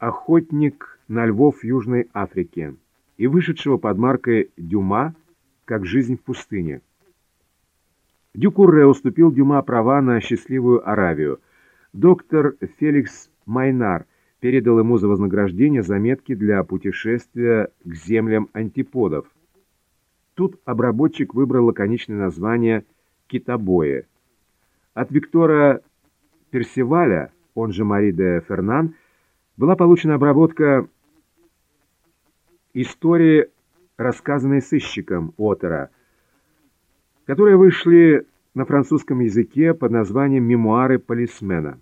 «Охотник на львов Южной Африки» и вышедшего под маркой «Дюма» как «Жизнь в пустыне». Дюкурре уступил Дюма права на счастливую Аравию. Доктор Феликс Майнар передал ему за вознаграждение заметки для путешествия к землям антиподов. Тут обработчик выбрал лаконичное название «Китобои». От Виктора Персиваля, он же Мари де Фернан, была получена обработка истории, рассказанной сыщиком Отера, которые вышли на французском языке под названием «Мемуары полисмена».